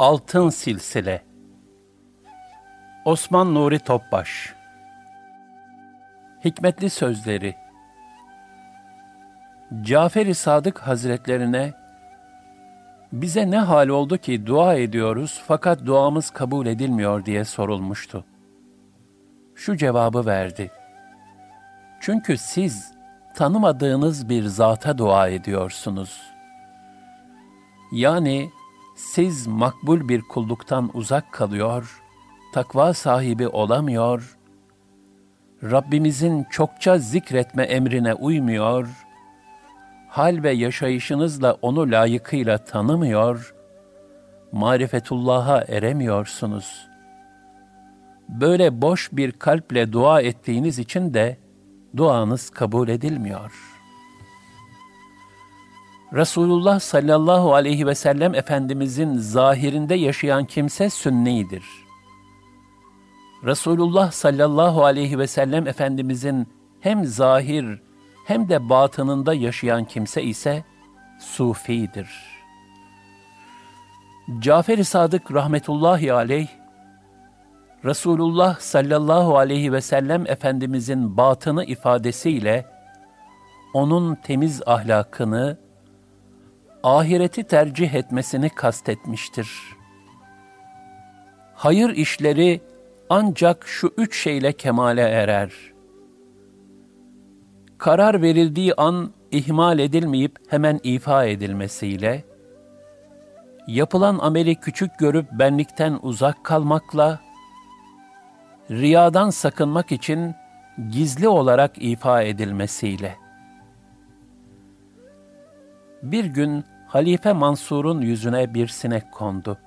Altın Silsile Osman Nuri Topbaş Hikmetli Sözleri Cafer-i Sadık Hazretlerine bize ne hal oldu ki dua ediyoruz fakat duamız kabul edilmiyor diye sorulmuştu. Şu cevabı verdi. Çünkü siz tanımadığınız bir zata dua ediyorsunuz. Yani siz makbul bir kulluktan uzak kalıyor, takva sahibi olamıyor, Rabbimizin çokça zikretme emrine uymuyor, hal ve yaşayışınızla onu layıkıyla tanımıyor, marifetullah'a eremiyorsunuz. Böyle boş bir kalple dua ettiğiniz için de duanız kabul edilmiyor.'' Resulullah sallallahu aleyhi ve sellem Efendimizin zahirinde yaşayan kimse sünnidir. Resulullah sallallahu aleyhi ve sellem Efendimizin hem zahir hem de batınında yaşayan kimse ise sufidir. Cafer-i Sadık rahmetullahi aleyh, Resulullah sallallahu aleyhi ve sellem Efendimizin batını ifadesiyle onun temiz ahlakını, ahireti tercih etmesini kastetmiştir. Hayır işleri ancak şu üç şeyle kemale erer. Karar verildiği an ihmal edilmeyip hemen ifa edilmesiyle, yapılan ameli küçük görüp benlikten uzak kalmakla, riyadan sakınmak için gizli olarak ifa edilmesiyle. Bir gün Halife Mansur'un yüzüne bir sinek kondu.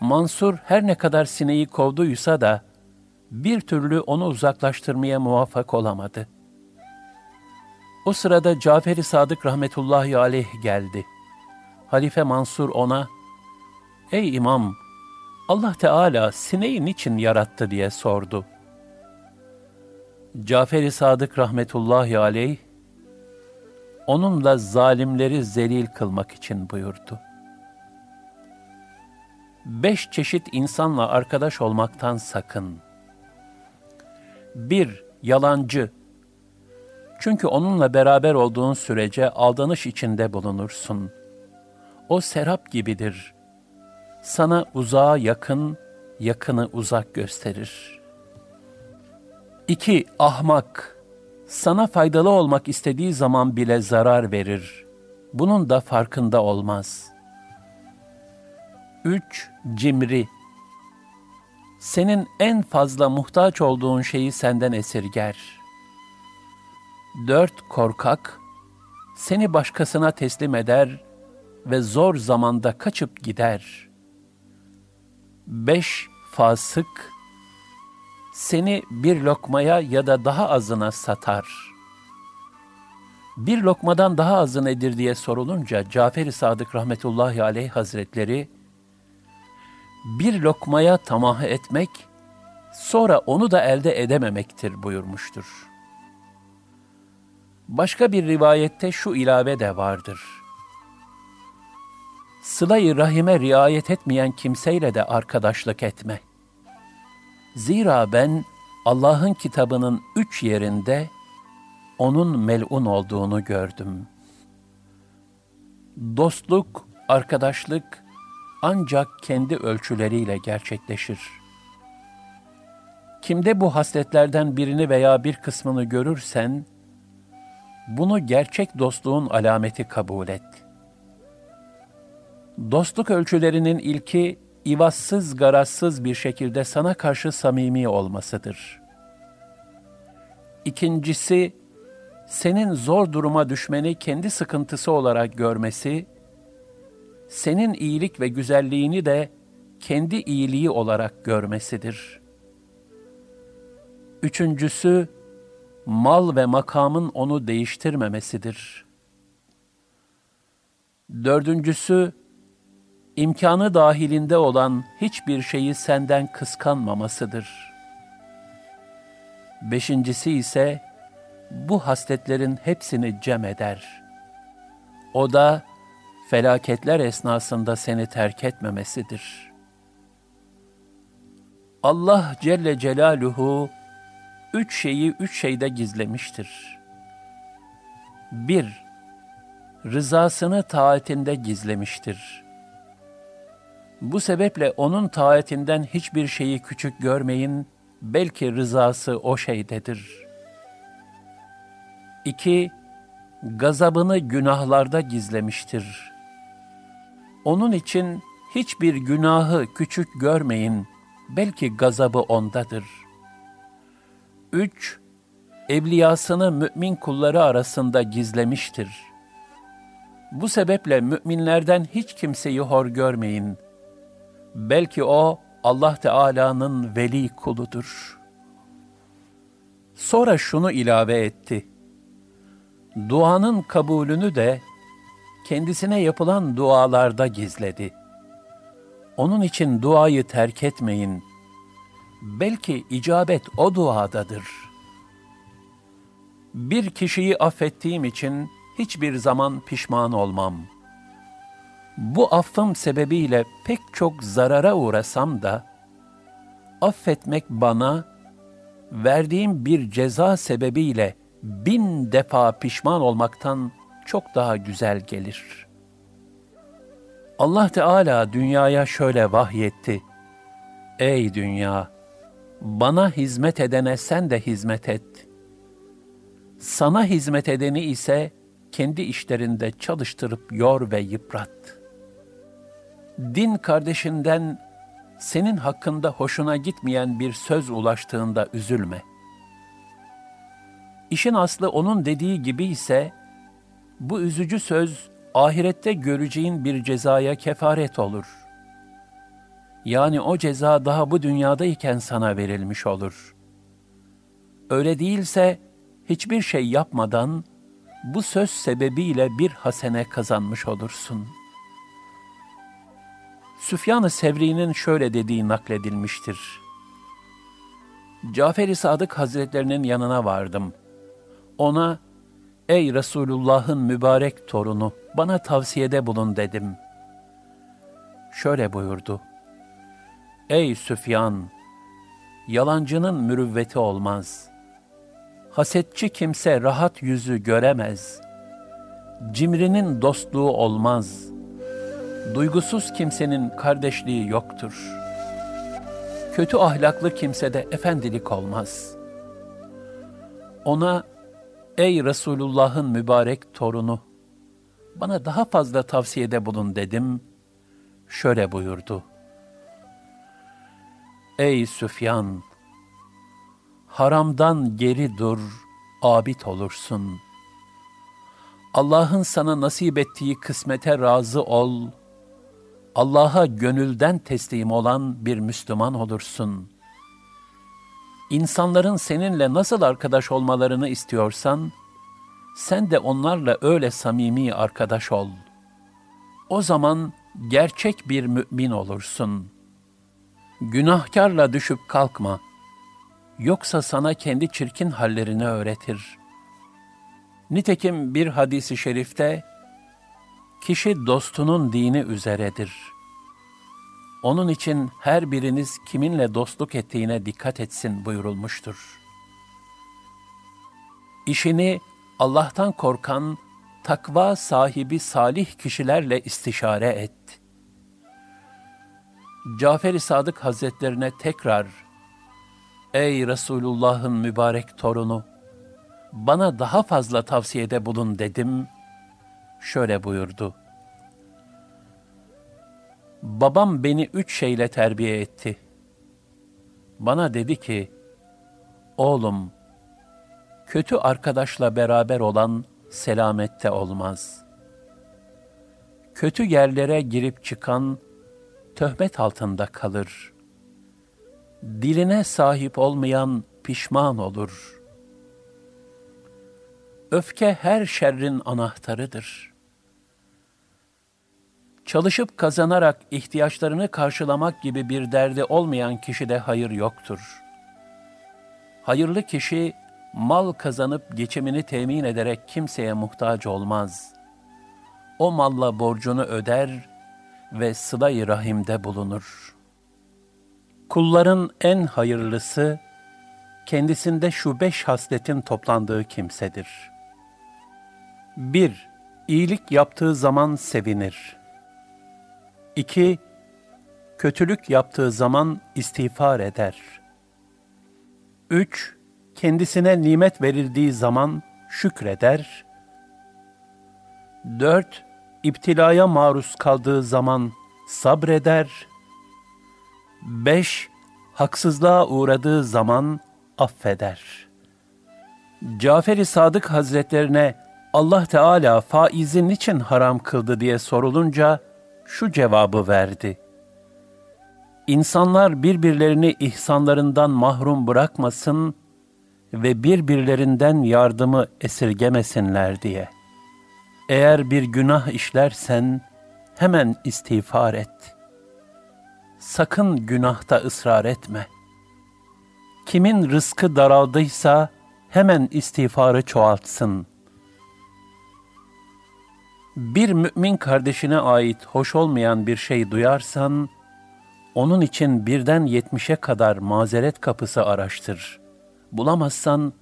Mansur her ne kadar sineği kovduysa da bir türlü onu uzaklaştırmaya muvaffak olamadı. O sırada Cafer-i Sadık rahmetullahi aleyh geldi. Halife Mansur ona, Ey imam, Allah Teala sineği niçin yarattı diye sordu. Cafer-i Sadık rahmetullahi aleyh, onunla zalimleri zelil kılmak için buyurdu. Beş çeşit insanla arkadaş olmaktan sakın. Bir, yalancı. Çünkü onunla beraber olduğun sürece aldanış içinde bulunursun. O serap gibidir. Sana uzağa yakın, yakını uzak gösterir. İki, ahmak sana faydalı olmak istediği zaman bile zarar verir. Bunun da farkında olmaz. 3. Cimri Senin en fazla muhtaç olduğun şeyi senden esirger. 4. Korkak Seni başkasına teslim eder ve zor zamanda kaçıp gider. 5. Fasık seni bir lokmaya ya da daha azına satar. Bir lokmadan daha azı nedir diye sorulunca Cafer-i Sadık rahmetullahi aleyh hazretleri, bir lokmaya tamah etmek, sonra onu da elde edememektir buyurmuştur. Başka bir rivayette şu ilave de vardır. Sıla-i rahime riayet etmeyen kimseyle de arkadaşlık etme. Zira ben Allah'ın kitabının üç yerinde onun melun olduğunu gördüm. Dostluk, arkadaşlık ancak kendi ölçüleriyle gerçekleşir. Kimde bu hasletlerden birini veya bir kısmını görürsen, bunu gerçek dostluğun alameti kabul et. Dostluk ölçülerinin ilki, ivazsız garazsız bir şekilde sana karşı samimi olmasıdır. İkincisi, senin zor duruma düşmeni kendi sıkıntısı olarak görmesi, senin iyilik ve güzelliğini de kendi iyiliği olarak görmesidir. Üçüncüsü, mal ve makamın onu değiştirmemesidir. Dördüncüsü, imkanı dahilinde olan hiçbir şeyi senden kıskanmamasıdır. Beşincisi ise bu hasletlerin hepsini cem eder. O da felaketler esnasında seni terk etmemesidir. Allah Celle Celaluhu üç şeyi üç şeyde gizlemiştir. Bir, rızasını taatinde gizlemiştir. Bu sebeple onun taatinden hiçbir şeyi küçük görmeyin, belki rızası o şeydedir. İki, gazabını günahlarda gizlemiştir. Onun için hiçbir günahı küçük görmeyin, belki gazabı ondadır. Üç, evliyasını mümin kulları arasında gizlemiştir. Bu sebeple müminlerden hiç kimseyi hor görmeyin. Belki o Allah Teala'nın veli kuludur. Sonra şunu ilave etti. Duanın kabulünü de kendisine yapılan dualarda gizledi. Onun için duayı terk etmeyin. Belki icabet o duadadır. Bir kişiyi affettiğim için hiçbir zaman pişman olmam. Bu affım sebebiyle pek çok zarara uğrasam da, affetmek bana, verdiğim bir ceza sebebiyle bin defa pişman olmaktan çok daha güzel gelir. Allah Teala dünyaya şöyle vahyetti. Ey dünya! Bana hizmet edene sen de hizmet et. Sana hizmet edeni ise kendi işlerinde çalıştırıp yor ve yıprat. Din kardeşinden senin hakkında hoşuna gitmeyen bir söz ulaştığında üzülme. İşin aslı onun dediği gibi ise bu üzücü söz ahirette göreceğin bir cezaya kefaret olur. Yani o ceza daha bu dünyadayken sana verilmiş olur. Öyle değilse hiçbir şey yapmadan bu söz sebebiyle bir hasene kazanmış olursun. Süfyan-ı Sevri'nin şöyle dediği nakledilmiştir. Cafer-i Sadık Hazretlerinin yanına vardım. Ona, ey Resulullah'ın mübarek torunu, bana tavsiyede bulun dedim. Şöyle buyurdu. Ey Süfyan! Yalancının mürüvveti olmaz. Hasetçi kimse rahat yüzü göremez. Cimrinin dostluğu olmaz. Duygusuz kimsenin kardeşliği yoktur. Kötü ahlaklı kimsede efendilik olmaz. Ona, ey Resulullah'ın mübarek torunu, bana daha fazla tavsiyede bulun dedim. Şöyle buyurdu. Ey Süfyan! Haramdan geri dur, abid olursun. Allah'ın sana nasip ettiği kısmete razı ol, Allah'a gönülden teslim olan bir Müslüman olursun. İnsanların seninle nasıl arkadaş olmalarını istiyorsan, sen de onlarla öyle samimi arkadaş ol. O zaman gerçek bir mümin olursun.'' Günahkarla düşüp kalkma. Yoksa sana kendi çirkin hallerini öğretir. Nitekim bir hadisi şerifte, kişi dostunun dini üzeredir. Onun için her biriniz kiminle dostluk ettiğine dikkat etsin buyurulmuştur. İşini Allah'tan korkan, takva sahibi salih kişilerle istişare et.'' Cafer-i Sadık Hazretlerine tekrar, Ey Resulullah'ın mübarek torunu, bana daha fazla tavsiyede bulun dedim, şöyle buyurdu. Babam beni üç şeyle terbiye etti. Bana dedi ki, oğlum, kötü arkadaşla beraber olan selamette olmaz. Kötü yerlere girip çıkan, töhmet altında kalır. Diline sahip olmayan pişman olur. Öfke her şerrin anahtarıdır. Çalışıp kazanarak ihtiyaçlarını karşılamak gibi bir derdi olmayan kişide hayır yoktur. Hayırlı kişi mal kazanıp geçimini temin ederek kimseye muhtaç olmaz. o malla borcunu öder ve sıla-i rahimde bulunur. Kulların en hayırlısı, kendisinde şu beş hasletin toplandığı kimsedir. 1- İyilik yaptığı zaman sevinir. 2- Kötülük yaptığı zaman istiğfar eder. 3- Kendisine nimet verildiği zaman şükreder. 4- İptilaya maruz kaldığı zaman sabreder. 5- Haksızlığa uğradığı zaman affeder. Cafer-i Sadık Hazretlerine Allah Teala faizi niçin haram kıldı diye sorulunca şu cevabı verdi. İnsanlar birbirlerini ihsanlarından mahrum bırakmasın ve birbirlerinden yardımı esirgemesinler diye. Eğer bir günah işlersen hemen istiğfar et. Sakın günahta ısrar etme. Kimin rızkı daraldıysa hemen istiğfarı çoğaltsın.'' Bir mümin kardeşine ait hoş olmayan bir şey duyarsan, onun için birden yetmişe kadar mazeret kapısı araştır. Bulamazsan,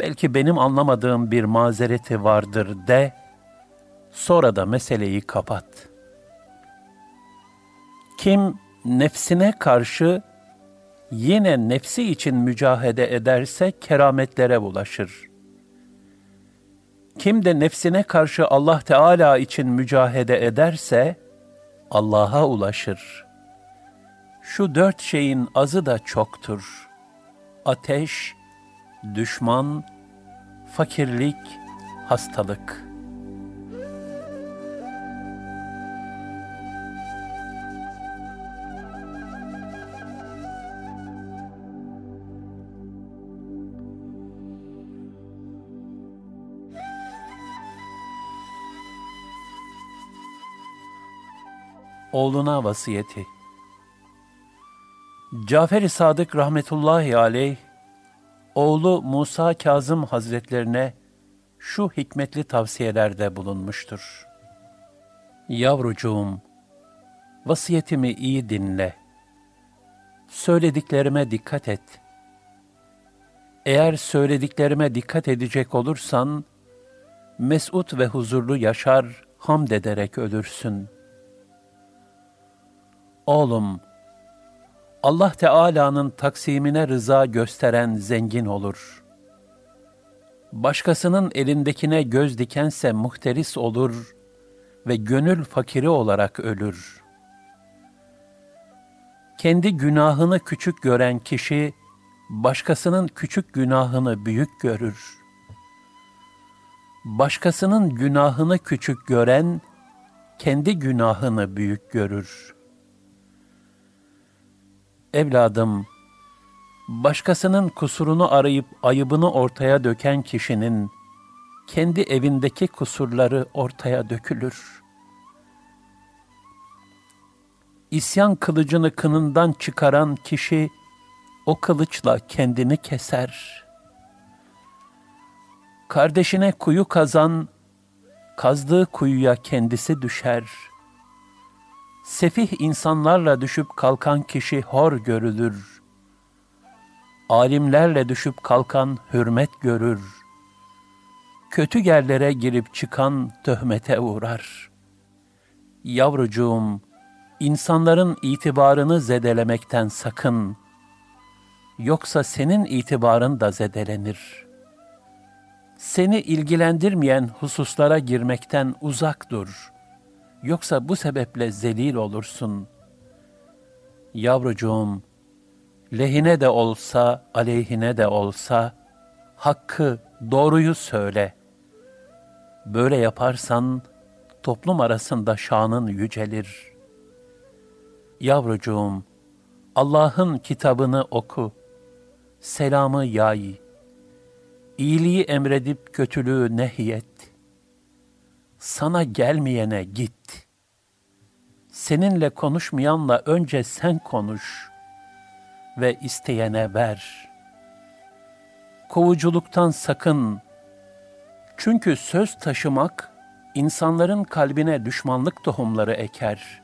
belki benim anlamadığım bir mazereti vardır de, sonra da meseleyi kapat. Kim nefsine karşı yine nefsi için mücahede ederse kerametlere bulaşır.'' Kim de nefsine karşı Allah Teala için mücahede ederse Allah'a ulaşır. Şu dört şeyin azı da çoktur. Ateş, düşman, fakirlik, hastalık.'' Oğluna vasiyeti. Cafer-i Sadık rahmetullahi aleyh, oğlu Musa Kazım Hazretlerine şu hikmetli tavsiyelerde bulunmuştur. Yavrucuğum, vasiyetimi iyi dinle. Söylediklerime dikkat et. Eğer söylediklerime dikkat edecek olursan, mesut ve huzurlu yaşar, hamd ederek ölürsün.'' Oğlum, Allah Teala'nın taksimine rıza gösteren zengin olur. Başkasının elindekine göz dikense muhteris olur ve gönül fakiri olarak ölür. Kendi günahını küçük gören kişi, başkasının küçük günahını büyük görür. Başkasının günahını küçük gören, kendi günahını büyük görür.'' Evladım, başkasının kusurunu arayıp ayıbını ortaya döken kişinin kendi evindeki kusurları ortaya dökülür. İsyan kılıcını kınından çıkaran kişi o kılıçla kendini keser. Kardeşine kuyu kazan, kazdığı kuyuya kendisi düşer.'' Sefih insanlarla düşüp kalkan kişi hor görülür. Alimlerle düşüp kalkan hürmet görür. Kötü yerlere girip çıkan töhmete uğrar. Yavrucuğum, insanların itibarını zedelemekten sakın. Yoksa senin itibarın da zedelenir. Seni ilgilendirmeyen hususlara girmekten uzak dur.'' Yoksa bu sebeple zelil olursun. Yavrucuğum, lehine de olsa, aleyhine de olsa, hakkı, doğruyu söyle. Böyle yaparsan, toplum arasında şanın yücelir. Yavrucuğum, Allah'ın kitabını oku, selamı yay, iyiliği emredip kötülüğü nehyet, sana gelmeyene git. Seninle konuşmayanla önce sen konuş ve isteyene ver. Kovuculuktan sakın. Çünkü söz taşımak insanların kalbine düşmanlık tohumları eker.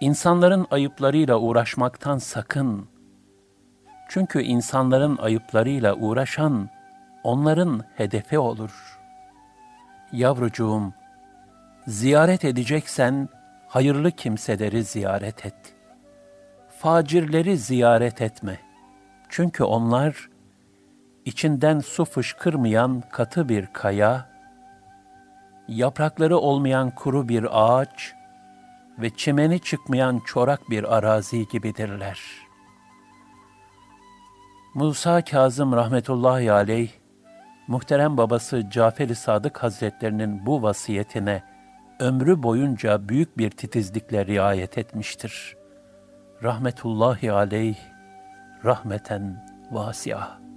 İnsanların ayıplarıyla uğraşmaktan sakın. Çünkü insanların ayıplarıyla uğraşan onların hedefi olur. Yavrucuğum, ziyaret edeceksen hayırlı kimseleri ziyaret et. Facirleri ziyaret etme. Çünkü onlar içinden su fışkırmayan katı bir kaya, yaprakları olmayan kuru bir ağaç ve çimeni çıkmayan çorak bir arazi gibidirler. Musa Kazım rahmetullahi aleyh, muhterem babası Cafer-i Sadık Hazretlerinin bu vasiyetine ömrü boyunca büyük bir titizlikle riayet etmiştir. Rahmetullahi aleyh, rahmeten vasiah.